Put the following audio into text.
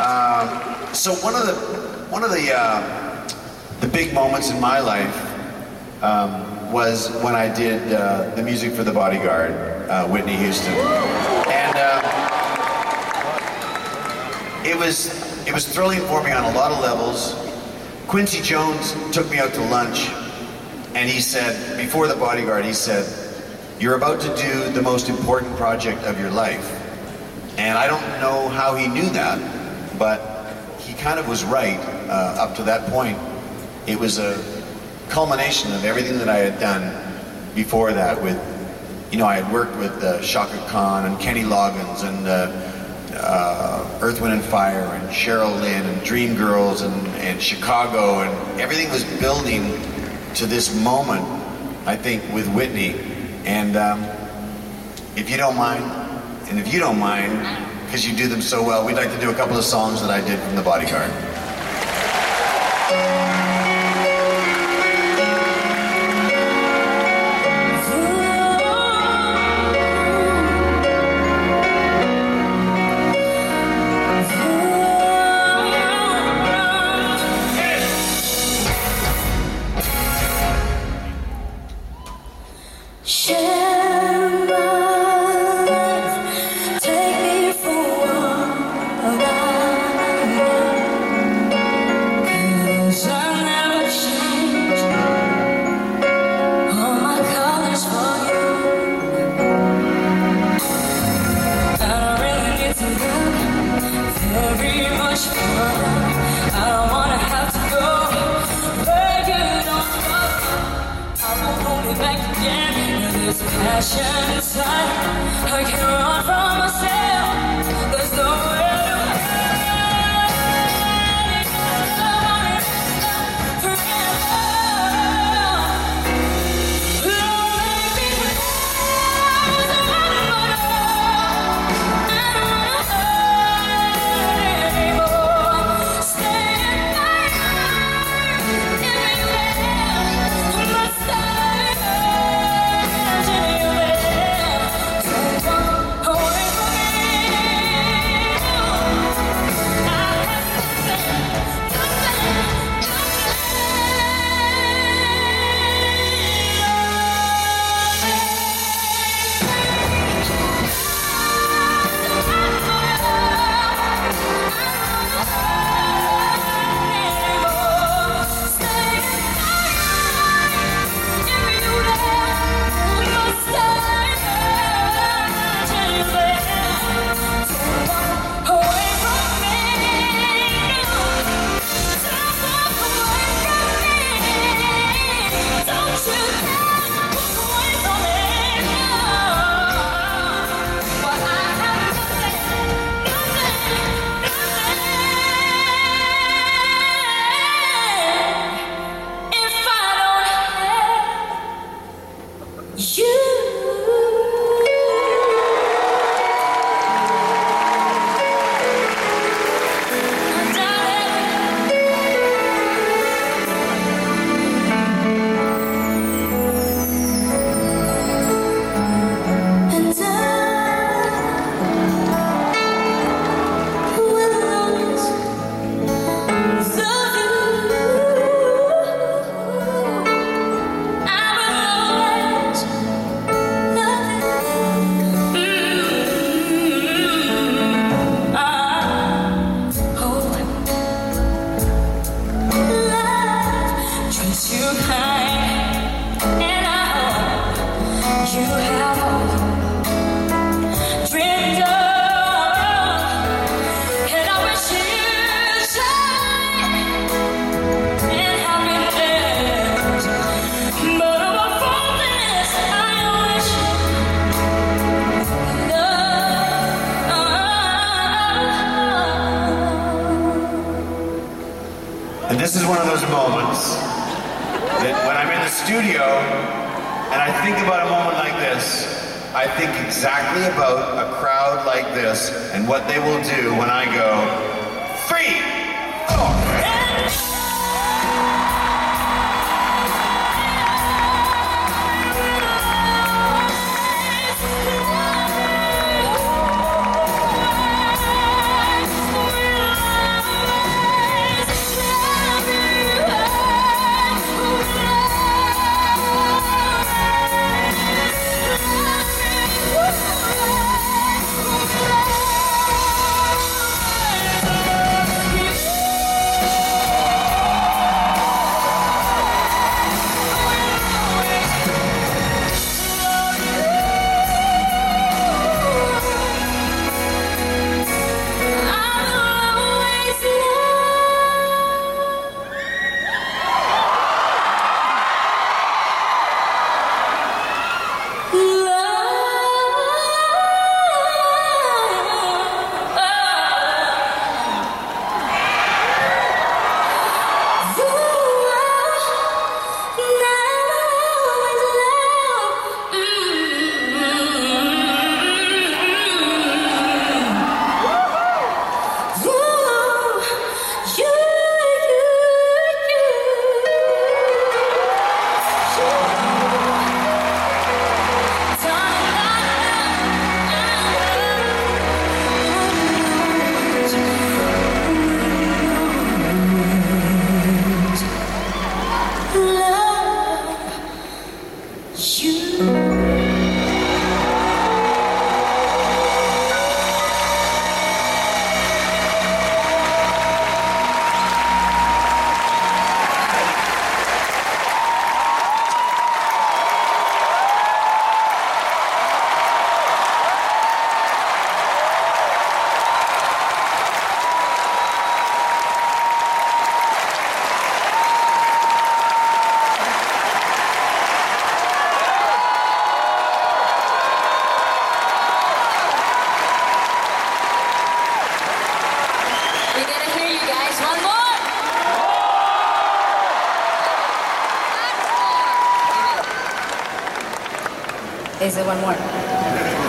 Um, so one of the one of the uh, the big moments in my life um, was when I did uh, the music for The Bodyguard, uh, Whitney Houston, and uh, it was it was thrilling for me on a lot of levels. Quincy Jones took me out to lunch, and he said before The Bodyguard, he said, "You're about to do the most important project of your life." And I don't know how he knew that, but he kind of was right uh, up to that point. It was a culmination of everything that I had done before that with, you know, I had worked with uh, Chaka Khan and Kenny Loggins and uh, uh, Earth, Wind and Fire and Cheryl Lynn and Dreamgirls and, and Chicago and everything was building to this moment, I think, with Whitney. And um, if you don't mind, and if you don't mind, because you do them so well, we'd like to do a couple of songs that I did from The Bodyguard. You. And this is one of those moments that when I'm in the studio and I think about a moment like this, I think exactly about a crowd like this and what they will do when I go, three, four. Is it one more?